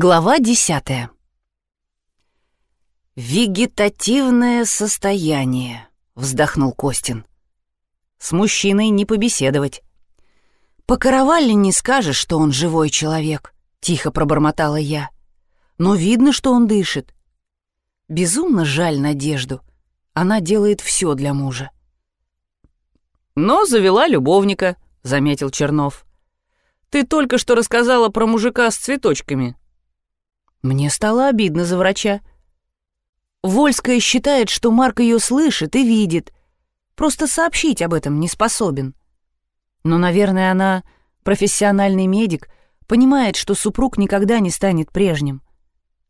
Глава десятая. «Вегетативное состояние», — вздохнул Костин. «С мужчиной не побеседовать». «По каравалле не скажешь, что он живой человек», — тихо пробормотала я. «Но видно, что он дышит. Безумно жаль Надежду. Она делает все для мужа». «Но завела любовника», — заметил Чернов. «Ты только что рассказала про мужика с цветочками». Мне стало обидно за врача. Вольская считает, что Марк ее слышит и видит. Просто сообщить об этом не способен. Но, наверное, она, профессиональный медик, понимает, что супруг никогда не станет прежним.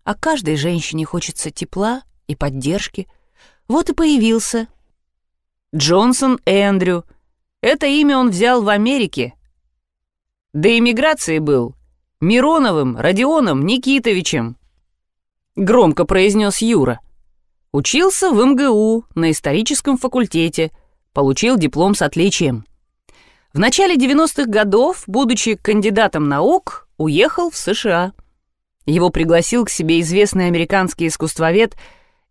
А каждой женщине хочется тепла и поддержки. Вот и появился. Джонсон Эндрю. Это имя он взял в Америке. До иммиграции был. Мироновым Родионом Никитовичем. Громко произнес Юра. Учился в МГУ на историческом факультете, получил диплом с отличием. В начале 90-х годов, будучи кандидатом наук, уехал в США. Его пригласил к себе известный американский искусствовед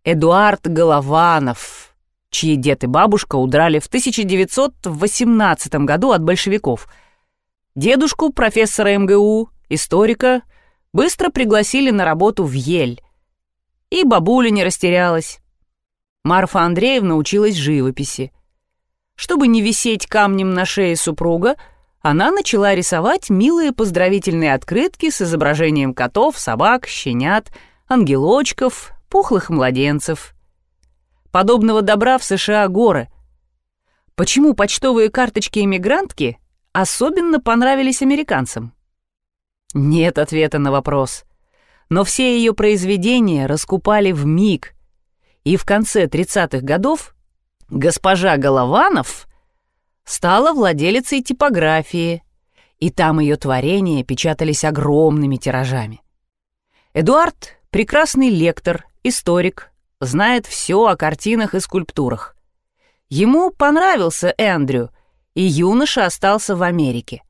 Эдуард Голованов, чьи дед и бабушка удрали в 1918 году от большевиков. Дедушку профессора МГУ, историка, быстро пригласили на работу в Ель, и бабуля не растерялась. Марфа Андреевна училась живописи. Чтобы не висеть камнем на шее супруга, она начала рисовать милые поздравительные открытки с изображением котов, собак, щенят, ангелочков, пухлых младенцев. Подобного добра в США горы. Почему почтовые карточки иммигрантки особенно понравились американцам? Нет ответа на вопрос но все ее произведения раскупали в миг. И в конце 30-х годов госпожа Голованов стала владелицей типографии, и там ее творения печатались огромными тиражами. Эдуард — прекрасный лектор, историк, знает все о картинах и скульптурах. Ему понравился Эндрю, и юноша остался в Америке.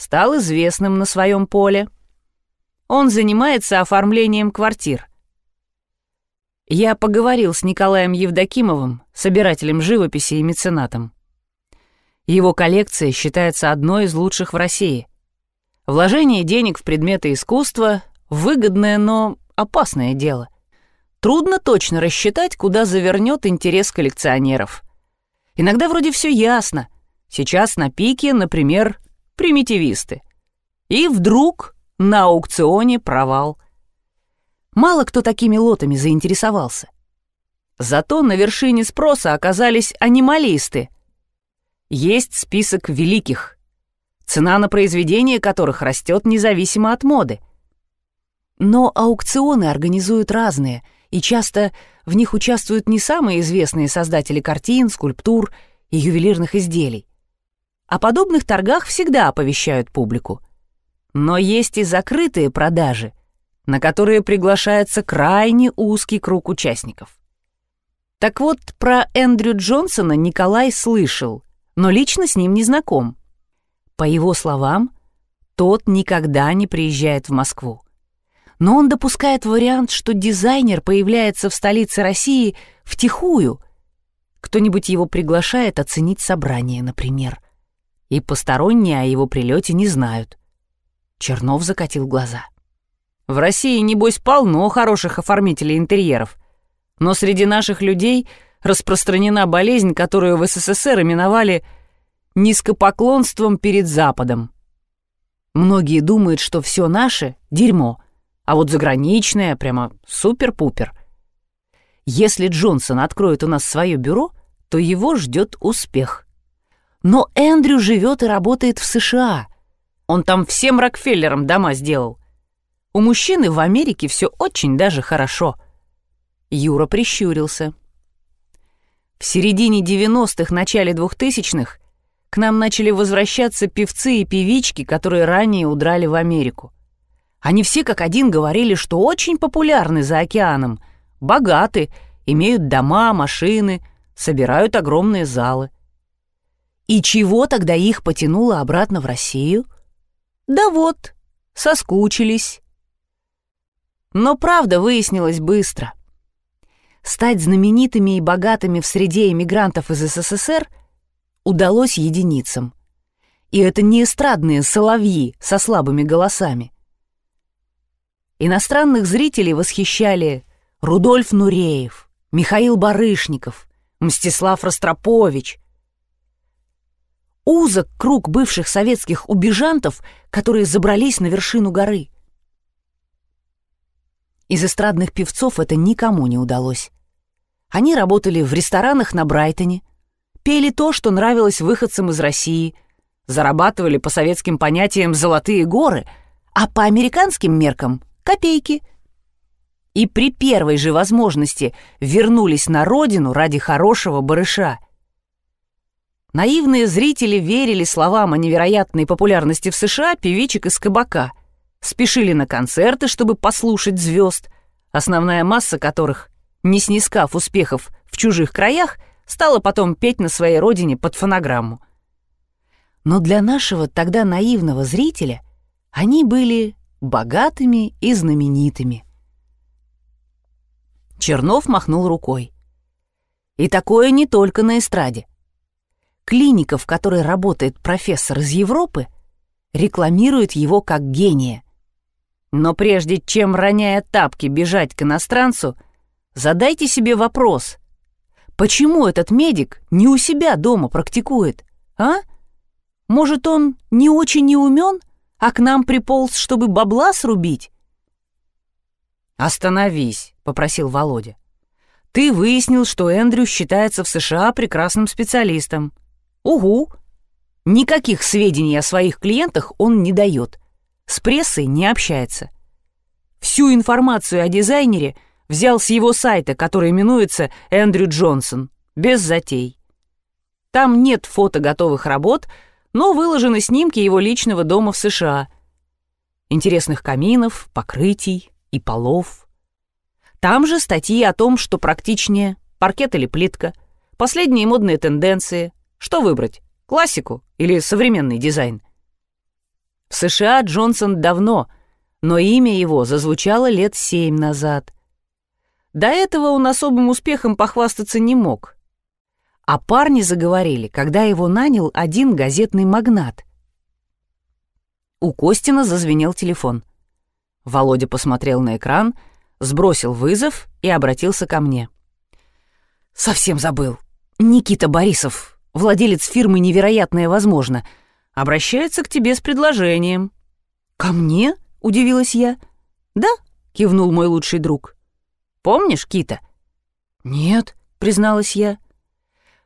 Стал известным на своем поле — он занимается оформлением квартир. Я поговорил с Николаем Евдокимовым, собирателем живописи и меценатом. Его коллекция считается одной из лучших в России. Вложение денег в предметы искусства — выгодное, но опасное дело. Трудно точно рассчитать, куда завернет интерес коллекционеров. Иногда вроде все ясно. Сейчас на пике, например, примитивисты. И вдруг на аукционе провал. Мало кто такими лотами заинтересовался. Зато на вершине спроса оказались анималисты. Есть список великих, цена на произведение которых растет независимо от моды. Но аукционы организуют разные, и часто в них участвуют не самые известные создатели картин, скульптур и ювелирных изделий. О подобных торгах всегда оповещают публику — но есть и закрытые продажи, на которые приглашается крайне узкий круг участников. Так вот, про Эндрю Джонсона Николай слышал, но лично с ним не знаком. По его словам, тот никогда не приезжает в Москву. Но он допускает вариант, что дизайнер появляется в столице России втихую. Кто-нибудь его приглашает оценить собрание, например. И посторонние о его прилете не знают. Чернов закатил глаза. В России, небось, полно хороших оформителей интерьеров. Но среди наших людей распространена болезнь, которую в СССР именовали низкопоклонством перед Западом. Многие думают, что все наше — дерьмо, а вот заграничное прямо супер-пупер. Если Джонсон откроет у нас свое бюро, то его ждет успех. Но Эндрю живет и работает в США — он там всем Рокфеллерам дома сделал. У мужчины в Америке все очень даже хорошо. Юра прищурился. В середине 90-х, начале 2000-х к нам начали возвращаться певцы и певички, которые ранее удрали в Америку. Они все как один говорили, что очень популярны за океаном, богаты, имеют дома, машины, собирают огромные залы. И чего тогда их потянуло обратно в Россию — да вот, соскучились. Но правда выяснилась быстро. Стать знаменитыми и богатыми в среде эмигрантов из СССР удалось единицам. И это не эстрадные соловьи со слабыми голосами. Иностранных зрителей восхищали Рудольф Нуреев, Михаил Барышников, Мстислав Ростропович. Узок круг бывших советских убежантов, которые забрались на вершину горы. Из эстрадных певцов это никому не удалось. Они работали в ресторанах на Брайтоне, пели то, что нравилось выходцам из России, зарабатывали по советским понятиям «золотые горы», а по американским меркам — копейки — и при первой же возможности вернулись на родину ради хорошего барыша. Наивные зрители верили словам о невероятной популярности в США певичек из кабака, спешили на концерты, чтобы послушать звезд, основная масса которых, не снискав успехов в чужих краях, стала потом петь на своей родине под фонограмму. Но для нашего тогда наивного зрителя они были богатыми и знаменитыми – Чернов махнул рукой. И такое не только на эстраде. Клиника, в которой работает профессор из Европы, рекламирует его как гения. Но прежде чем, роняя тапки, бежать к иностранцу, задайте себе вопрос. Почему этот медик не у себя дома практикует, а? Может, он не очень не умен, а к нам приполз, чтобы бабла срубить? «Остановись», — попросил Володя. «Ты выяснил, что Эндрю считается в США прекрасным специалистом». «Угу». Никаких сведений о своих клиентах он не дает. С прессой не общается. Всю информацию о дизайнере взял с его сайта, который именуется Эндрю Джонсон, без затей. Там нет фото готовых работ, но выложены снимки его личного дома в США. Интересных каминов, покрытий, и полов. Там же статьи о том, что практичнее, паркет или плитка, последние модные тенденции. Что выбрать, классику или современный дизайн? В США Джонсон давно, но имя его зазвучало лет семь назад. До этого он особым успехом похвастаться не мог. А парни заговорили, когда его нанял один газетный магнат. У Костина зазвенел телефон. Володя посмотрел на экран, сбросил вызов и обратился ко мне. «Совсем забыл. Никита Борисов, владелец фирмы «Невероятное возможно», обращается к тебе с предложением». «Ко мне?» — удивилась я. «Да», — кивнул мой лучший друг. «Помнишь Кита?» «Нет», — призналась я.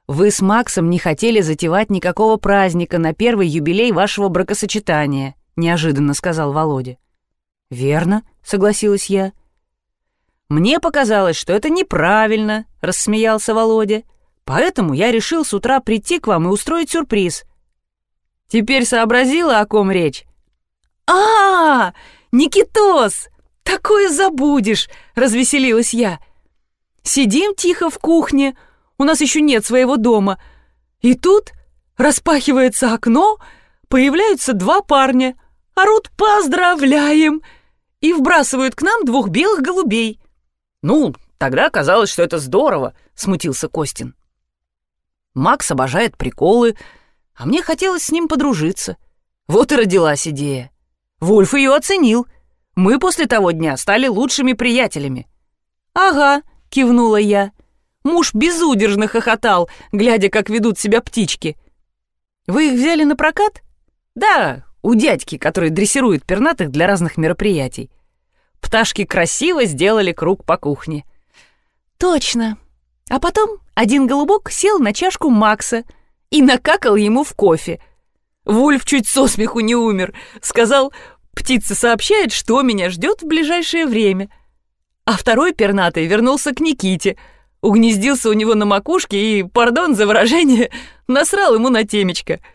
«Вы с Максом не хотели затевать никакого праздника на первый юбилей вашего бракосочетания», — неожиданно сказал Володя. «Верно», — согласилась я. «Мне показалось, что это неправильно», — рассмеялся Володя. «Поэтому я решил с утра прийти к вам и устроить сюрприз». «Теперь сообразила, о ком речь?» «А, -а, -а Никитос! Такое забудешь!» — развеселилась я. «Сидим тихо в кухне, у нас еще нет своего дома. И тут распахивается окно, появляются два парня, орут «Поздравляем!» и вбрасывают к нам двух белых голубей. «Ну, тогда казалось, что это здорово», — смутился Костин. Макс обожает приколы, а мне хотелось с ним подружиться. Вот и родилась идея. Вольф ее оценил. Мы после того дня стали лучшими приятелями. «Ага», — кивнула я. Муж безудержно хохотал, глядя, как ведут себя птички. «Вы их взяли на прокат?» «Да, у дядьки, который дрессирует пернатых для разных мероприятий. Пташки красиво сделали круг по кухне. Точно. А потом один голубок сел на чашку Макса и накакал ему в кофе. Вульф чуть со смеху не умер. Сказал, птица сообщает, что меня ждет в ближайшее время. А второй пернатый вернулся к Никите, угнездился у него на макушке и, пардон за выражение, насрал ему на темечко —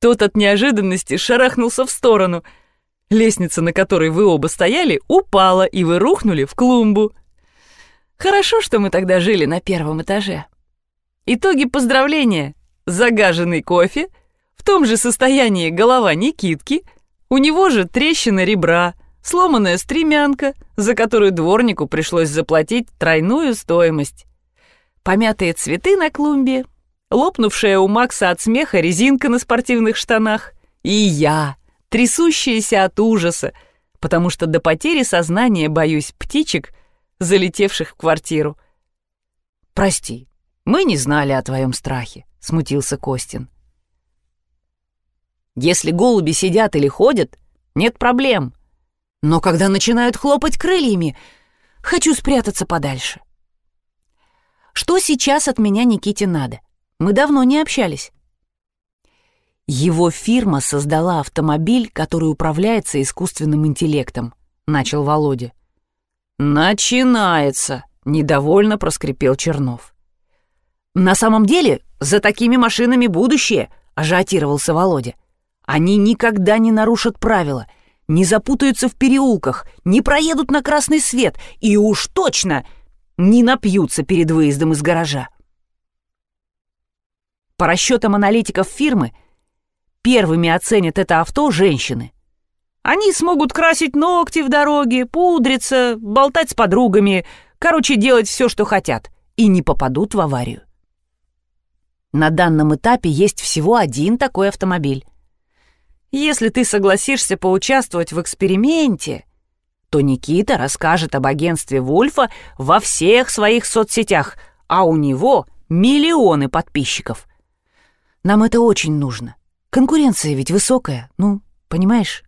тот от неожиданности шарахнулся в сторону. Лестница, на которой вы оба стояли, упала, и вы рухнули в клумбу. Хорошо, что мы тогда жили на первом этаже. Итоги поздравления. Загаженный кофе, в том же состоянии голова Никитки, у него же трещина ребра, сломанная стремянка, за которую дворнику пришлось заплатить тройную стоимость, помятые цветы на клумбе, лопнувшая у Макса от смеха резинка на спортивных штанах и я, трясущаяся от ужаса, потому что до потери сознания боюсь птичек, залетевших в квартиру. «Прости, мы не знали о твоем страхе», — смутился Костин. «Если голуби сидят или ходят, нет проблем. Но когда начинают хлопать крыльями, хочу спрятаться подальше. Что сейчас от меня Никите надо? Мы давно не общались. Его фирма создала автомобиль, который управляется искусственным интеллектом, начал Володя. Начинается, недовольно проскрипел Чернов. На самом деле, за такими машинами будущее, ажиотировался Володя. Они никогда не нарушат правила, не запутаются в переулках, не проедут на красный свет и уж точно не напьются перед выездом из гаража. По расчетам аналитиков фирмы, первыми оценят это авто женщины. Они смогут красить ногти в дороге, пудриться, болтать с подругами, короче, делать все, что хотят, и не попадут в аварию. На данном этапе есть всего один такой автомобиль. Если ты согласишься поучаствовать в эксперименте, то Никита расскажет об агентстве Вольфа во всех своих соцсетях, а у него миллионы подписчиков. Нам это очень нужно. Конкуренция ведь высокая, ну, понимаешь?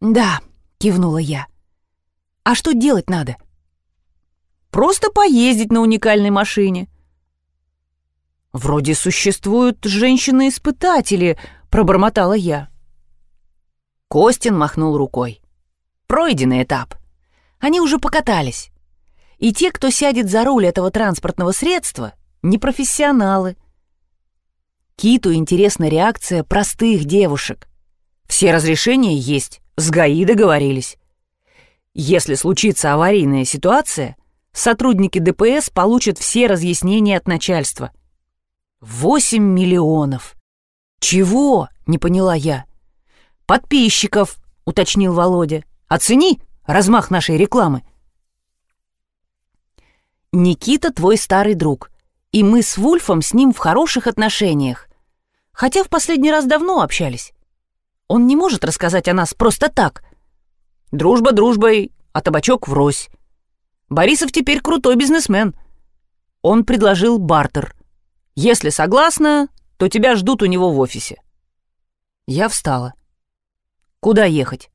Да, кивнула я. А что делать надо? Просто поездить на уникальной машине. Вроде существуют женщины-испытатели, пробормотала я. Костин махнул рукой. Пройденный этап. Они уже покатались. И те, кто сядет за руль этого транспортного средства, не профессионалы — Киту интересна реакция простых девушек. Все разрешения есть, с ГАИ договорились. Если случится аварийная ситуация, сотрудники ДПС получат все разъяснения от начальства. Восемь миллионов. Чего? Не поняла я. Подписчиков, уточнил Володя. Оцени размах нашей рекламы. Никита твой старый друг, и мы с Вульфом с ним в хороших отношениях. Хотя в последний раз давно общались. Он не может рассказать о нас просто так. Дружба дружбой, а табачок врозь. Борисов теперь крутой бизнесмен. Он предложил бартер. Если согласна, то тебя ждут у него в офисе. Я встала. Куда ехать?